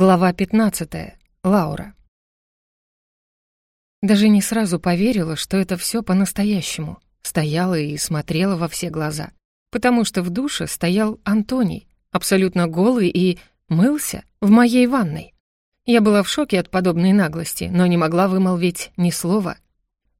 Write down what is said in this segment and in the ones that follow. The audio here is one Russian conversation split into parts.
Глава 15. Лаура. Даже не сразу поверила, что это все по-настоящему. Стояла и смотрела во все глаза. Потому что в душе стоял Антоний, абсолютно голый и мылся в моей ванной. Я была в шоке от подобной наглости, но не могла вымолвить ни слова.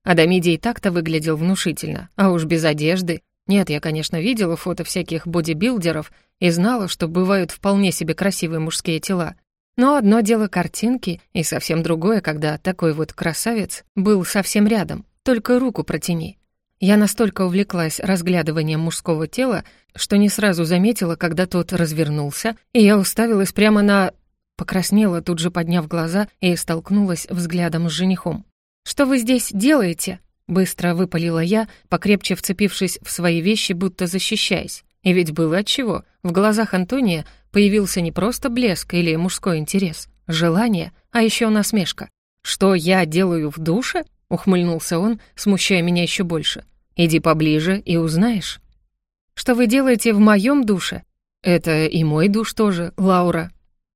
Адамиди и так-то выглядел внушительно, а уж без одежды. Нет, я, конечно, видела фото всяких бодибилдеров и знала, что бывают вполне себе красивые мужские тела, но одно дело картинки, и совсем другое, когда такой вот красавец был совсем рядом, только руку протяни. Я настолько увлеклась разглядыванием мужского тела, что не сразу заметила, когда тот развернулся, и я уставилась прямо на... Покраснела, тут же подняв глаза, и столкнулась взглядом с женихом. «Что вы здесь делаете?» Быстро выпалила я, покрепче вцепившись в свои вещи, будто защищаясь. И ведь было отчего. В глазах Антония появился не просто блеск или мужской интерес, желание, а еще насмешка. «Что я делаю в душе?» — ухмыльнулся он, смущая меня еще больше. «Иди поближе и узнаешь». «Что вы делаете в моем душе?» «Это и мой душ тоже, Лаура».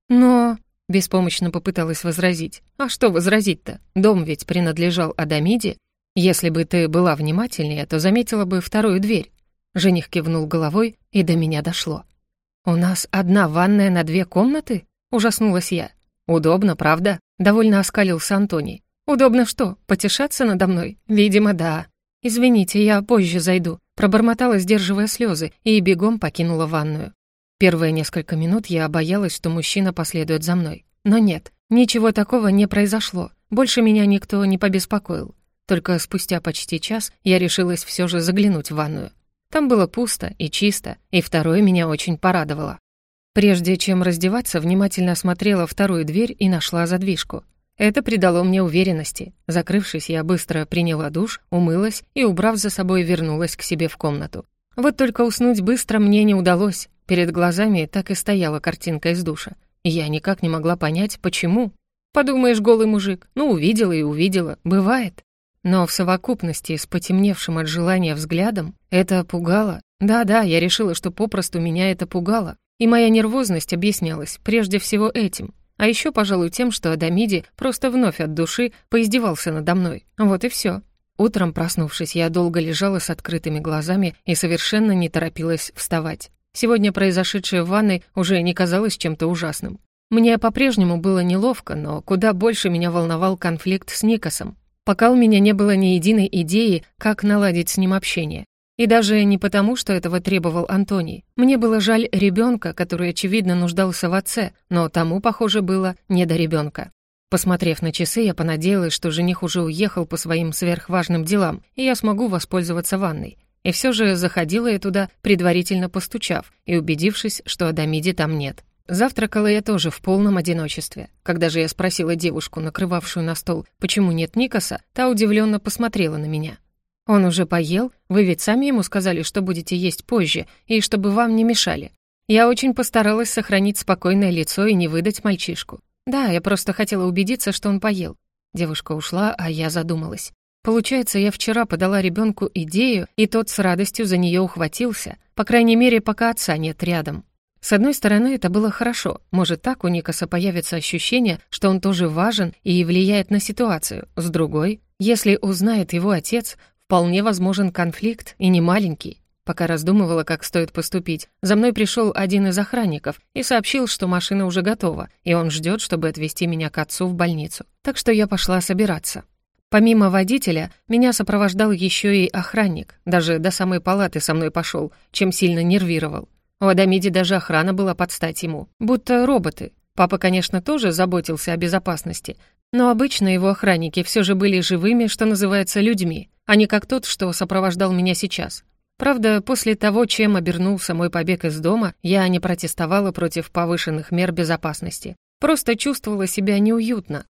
«Но...» — беспомощно попыталась возразить. «А что возразить-то? Дом ведь принадлежал Адамиде. Если бы ты была внимательнее, то заметила бы вторую дверь». Жених кивнул головой, и до меня дошло. «У нас одна ванная на две комнаты?» — ужаснулась я. «Удобно, правда?» — довольно оскалился Антоний. «Удобно что? Потешаться надо мной? Видимо, да. Извините, я позже зайду», — пробормотала, сдерживая слезы, и бегом покинула ванную. Первые несколько минут я боялась, что мужчина последует за мной. Но нет, ничего такого не произошло. Больше меня никто не побеспокоил. Только спустя почти час я решилась все же заглянуть в ванную. Там было пусто и чисто, и второе меня очень порадовало. Прежде чем раздеваться, внимательно осмотрела вторую дверь и нашла задвижку. Это придало мне уверенности. Закрывшись, я быстро приняла душ, умылась и, убрав за собой, вернулась к себе в комнату. Вот только уснуть быстро мне не удалось. Перед глазами так и стояла картинка из душа. Я никак не могла понять, почему. Подумаешь, голый мужик. Ну, увидела и увидела. Бывает. Но в совокупности с потемневшим от желания взглядом это пугало. Да-да, я решила, что попросту меня это пугало. И моя нервозность объяснялась прежде всего этим. А еще, пожалуй, тем, что Адамиди просто вновь от души поиздевался надо мной. Вот и все. Утром, проснувшись, я долго лежала с открытыми глазами и совершенно не торопилась вставать. Сегодня произошедшее в ванной уже не казалось чем-то ужасным. Мне по-прежнему было неловко, но куда больше меня волновал конфликт с Никосом пока у меня не было ни единой идеи, как наладить с ним общение. И даже не потому, что этого требовал Антоний. Мне было жаль ребенка, который, очевидно, нуждался в отце, но тому, похоже, было не до ребенка. Посмотрев на часы, я понадеялась, что жених уже уехал по своим сверхважным делам, и я смогу воспользоваться ванной. И все же заходила я туда, предварительно постучав и убедившись, что Адамиди там нет. Завтракала я тоже в полном одиночестве. Когда же я спросила девушку, накрывавшую на стол, почему нет Никаса, та удивленно посмотрела на меня. «Он уже поел? Вы ведь сами ему сказали, что будете есть позже, и чтобы вам не мешали». Я очень постаралась сохранить спокойное лицо и не выдать мальчишку. «Да, я просто хотела убедиться, что он поел». Девушка ушла, а я задумалась. Получается, я вчера подала ребенку идею, и тот с радостью за нее ухватился, по крайней мере, пока отца нет рядом. С одной стороны, это было хорошо. Может, так у Никаса появится ощущение, что он тоже важен и влияет на ситуацию. С другой, если узнает его отец, вполне возможен конфликт и не маленький. Пока раздумывала, как стоит поступить, за мной пришел один из охранников и сообщил, что машина уже готова, и он ждет, чтобы отвезти меня к отцу в больницу. Так что я пошла собираться. Помимо водителя, меня сопровождал еще и охранник, даже до самой палаты со мной пошел, чем сильно нервировал. У Адамиде даже охрана была под стать ему, будто роботы. Папа, конечно, тоже заботился о безопасности, но обычно его охранники все же были живыми, что называется, людьми, а не как тот, что сопровождал меня сейчас. Правда, после того, чем обернулся мой побег из дома, я не протестовала против повышенных мер безопасности. Просто чувствовала себя неуютно.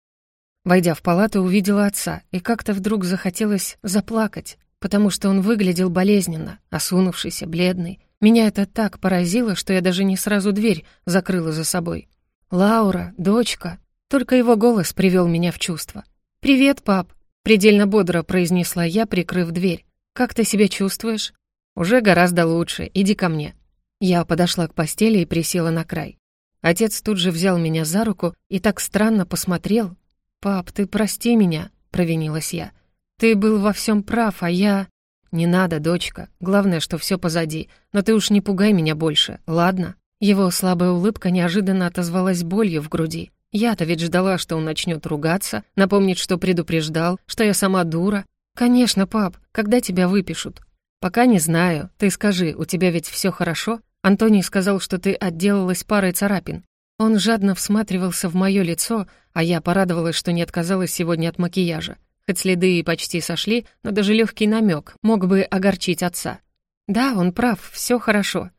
Войдя в палату, увидела отца, и как-то вдруг захотелось заплакать, потому что он выглядел болезненно, осунувшийся, бледный, меня это так поразило, что я даже не сразу дверь закрыла за собой. «Лаура, дочка!» Только его голос привел меня в чувство. «Привет, пап!» — предельно бодро произнесла я, прикрыв дверь. «Как ты себя чувствуешь?» «Уже гораздо лучше. Иди ко мне». Я подошла к постели и присела на край. Отец тут же взял меня за руку и так странно посмотрел. «Пап, ты прости меня», — провинилась я. «Ты был во всем прав, а я...» «Не надо, дочка. Главное, что все позади. Но ты уж не пугай меня больше, ладно?» Его слабая улыбка неожиданно отозвалась болью в груди. Я-то ведь ждала, что он начнет ругаться, напомнит, что предупреждал, что я сама дура. «Конечно, пап. Когда тебя выпишут?» «Пока не знаю. Ты скажи, у тебя ведь все хорошо?» Антоний сказал, что ты отделалась парой царапин. Он жадно всматривался в мое лицо, а я порадовалась, что не отказалась сегодня от макияжа хоть следы и почти сошли, но даже легкий намек мог бы огорчить отца. «Да, он прав, все хорошо.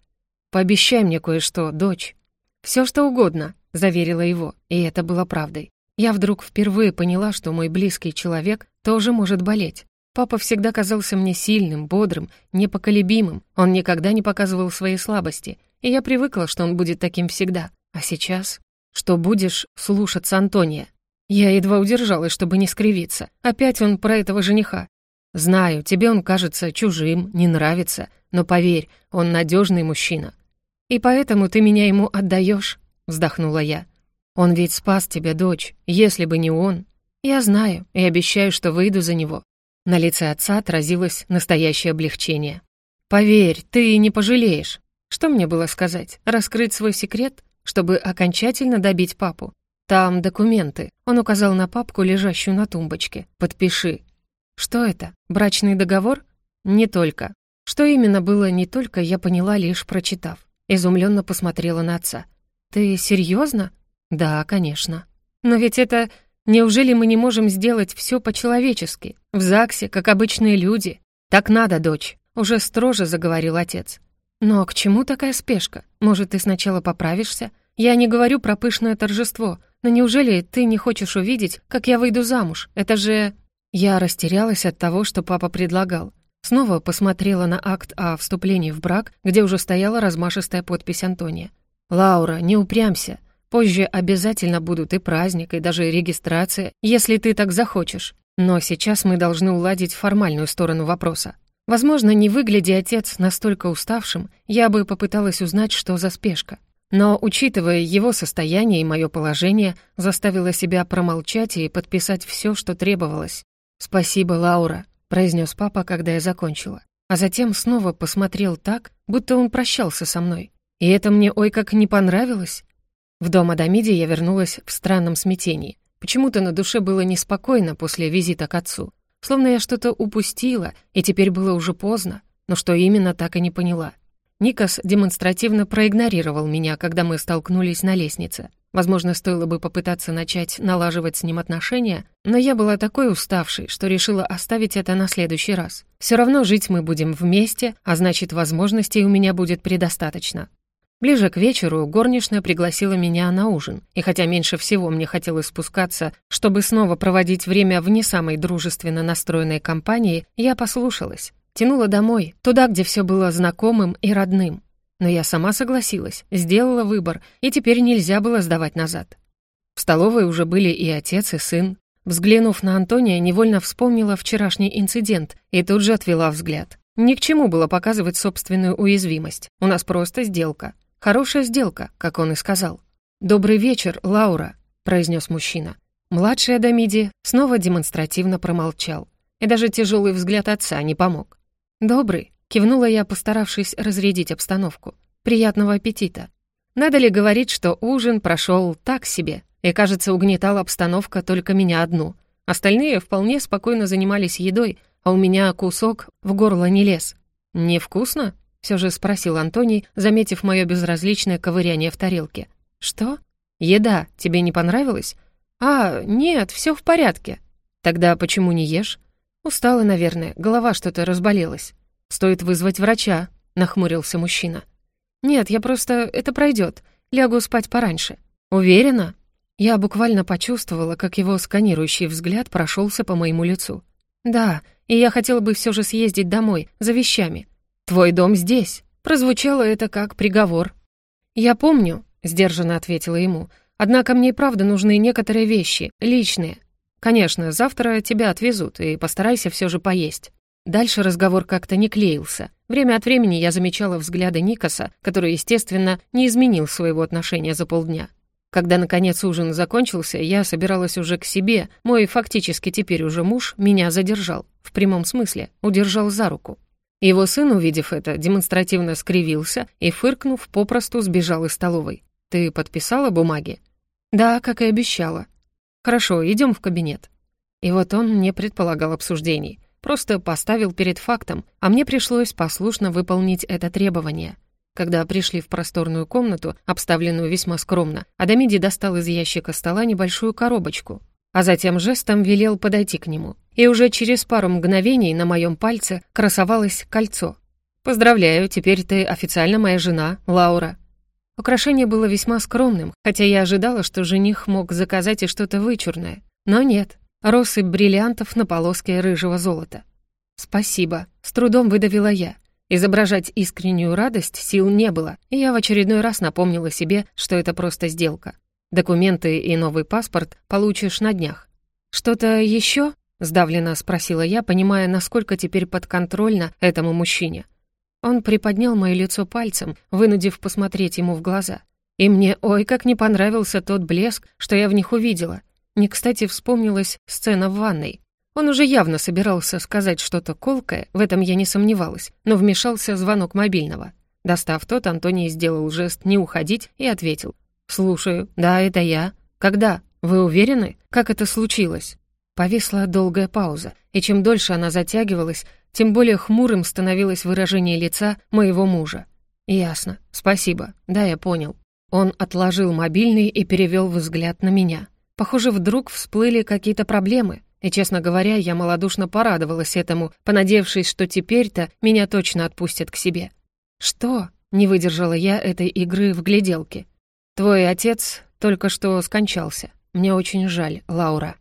Пообещай мне кое-что, дочь». «Все что угодно», — заверила его, и это было правдой. Я вдруг впервые поняла, что мой близкий человек тоже может болеть. Папа всегда казался мне сильным, бодрым, непоколебимым. Он никогда не показывал свои слабости, и я привыкла, что он будет таким всегда. А сейчас? Что будешь слушаться Антония? Я едва удержалась, чтобы не скривиться. Опять он про этого жениха. Знаю, тебе он кажется чужим, не нравится, но поверь, он надежный мужчина. И поэтому ты меня ему отдаешь, вздохнула я. Он ведь спас тебя, дочь. Если бы не он, я знаю и обещаю, что выйду за него. На лице отца отразилось настоящее облегчение. Поверь, ты не пожалеешь. Что мне было сказать? Раскрыть свой секрет, чтобы окончательно добить папу? Там документы. Он указал на папку, лежащую на тумбочке. Подпиши. Что это? Брачный договор? Не только. Что именно было не только, я поняла, лишь прочитав. Изумленно посмотрела на отца. Ты серьезно? Да, конечно. Но ведь это... Неужели мы не можем сделать все по-человечески? В ЗАГСе, как обычные люди? Так надо, дочь. Уже строже заговорил отец. Но к чему такая спешка? Может, ты сначала поправишься? Я не говорю про пышное торжество, но неужели ты не хочешь увидеть, как я выйду замуж? Это же...» Я растерялась от того, что папа предлагал. Снова посмотрела на акт о вступлении в брак, где уже стояла размашистая подпись Антония. «Лаура, не упрямся. Позже обязательно будут и праздник, и даже регистрация, если ты так захочешь. Но сейчас мы должны уладить формальную сторону вопроса. Возможно, не выглядя отец настолько уставшим, я бы попыталась узнать, что за спешка. Но, учитывая его состояние и мое положение, заставила себя промолчать и подписать все, что требовалось. «Спасибо, Лаура», — произнес папа, когда я закончила. А затем снова посмотрел так, будто он прощался со мной. И это мне ой как не понравилось. В дом Адамиди я вернулась в странном смятении. Почему-то на душе было неспокойно после визита к отцу. Словно я что-то упустила, и теперь было уже поздно, но что именно так и не поняла. Никас демонстративно проигнорировал меня, когда мы столкнулись на лестнице. Возможно, стоило бы попытаться начать налаживать с ним отношения, но я была такой уставшей, что решила оставить это на следующий раз. Все равно жить мы будем вместе, а значит, возможностей у меня будет предостаточно. Ближе к вечеру горничная пригласила меня на ужин, и хотя меньше всего мне хотелось спускаться, чтобы снова проводить время в не самой дружественно настроенной компании, я послушалась. Тянула домой, туда, где все было знакомым и родным. Но я сама согласилась, сделала выбор, и теперь нельзя было сдавать назад. В столовой уже были и отец, и сын. Взглянув на Антония, невольно вспомнила вчерашний инцидент и тут же отвела взгляд. Ни к чему было показывать собственную уязвимость. У нас просто сделка. Хорошая сделка, как он и сказал. «Добрый вечер, Лаура», — произнес мужчина. Младший Адамиди снова демонстративно промолчал. И даже тяжелый взгляд отца не помог. «Добрый», — кивнула я, постаравшись разрядить обстановку. «Приятного аппетита». Надо ли говорить, что ужин прошел так себе, и, кажется, угнетала обстановка только меня одну. Остальные вполне спокойно занимались едой, а у меня кусок в горло не лез. «Невкусно?» — все же спросил Антоний, заметив мое безразличное ковыряние в тарелке. «Что?» «Еда тебе не понравилась?» «А, нет, все в порядке». «Тогда почему не ешь?» «Устала, наверное, голова что-то разболелась. Стоит вызвать врача», — нахмурился мужчина. «Нет, я просто... это пройдет. Лягу спать пораньше». «Уверена?» Я буквально почувствовала, как его сканирующий взгляд прошелся по моему лицу. «Да, и я хотела бы все же съездить домой, за вещами. Твой дом здесь». Прозвучало это как приговор. «Я помню», — сдержанно ответила ему, «однако мне и правда нужны некоторые вещи, личные. «Конечно, завтра тебя отвезут, и постарайся все же поесть». Дальше разговор как-то не клеился. Время от времени я замечала взгляды Никаса, который, естественно, не изменил своего отношения за полдня. Когда, наконец, ужин закончился, я собиралась уже к себе. Мой фактически теперь уже муж меня задержал. В прямом смысле, удержал за руку. Его сын, увидев это, демонстративно скривился и, фыркнув, попросту сбежал из столовой. «Ты подписала бумаги?» «Да, как и обещала». Хорошо, идем в кабинет». И вот он не предполагал обсуждений, просто поставил перед фактом, а мне пришлось послушно выполнить это требование. Когда пришли в просторную комнату, обставленную весьма скромно, Адамиди достал из ящика стола небольшую коробочку, а затем жестом велел подойти к нему. И уже через пару мгновений на моем пальце красовалось кольцо. «Поздравляю, теперь ты официально моя жена, Лаура», Украшение было весьма скромным, хотя я ожидала, что жених мог заказать и что-то вычурное. Но нет, росы бриллиантов на полоске рыжего золота. «Спасибо», — с трудом выдавила я. Изображать искреннюю радость сил не было, и я в очередной раз напомнила себе, что это просто сделка. Документы и новый паспорт получишь на днях. «Что-то еще?» — сдавленно спросила я, понимая, насколько теперь подконтрольно этому мужчине. Он приподнял мое лицо пальцем, вынудив посмотреть ему в глаза. И мне ой, как не понравился тот блеск, что я в них увидела. Не кстати вспомнилась сцена в ванной. Он уже явно собирался сказать что-то колкое, в этом я не сомневалась, но вмешался звонок мобильного. Достав тот, Антоний сделал жест «не уходить» и ответил. «Слушаю. Да, это я. Когда? Вы уверены? Как это случилось?» Повисла долгая пауза, и чем дольше она затягивалась, тем более хмурым становилось выражение лица моего мужа. «Ясно. Спасибо. Да, я понял». Он отложил мобильный и перевел взгляд на меня. Похоже, вдруг всплыли какие-то проблемы. И, честно говоря, я малодушно порадовалась этому, понадеявшись, что теперь-то меня точно отпустят к себе. «Что?» — не выдержала я этой игры в гляделке. «Твой отец только что скончался. Мне очень жаль, Лаура».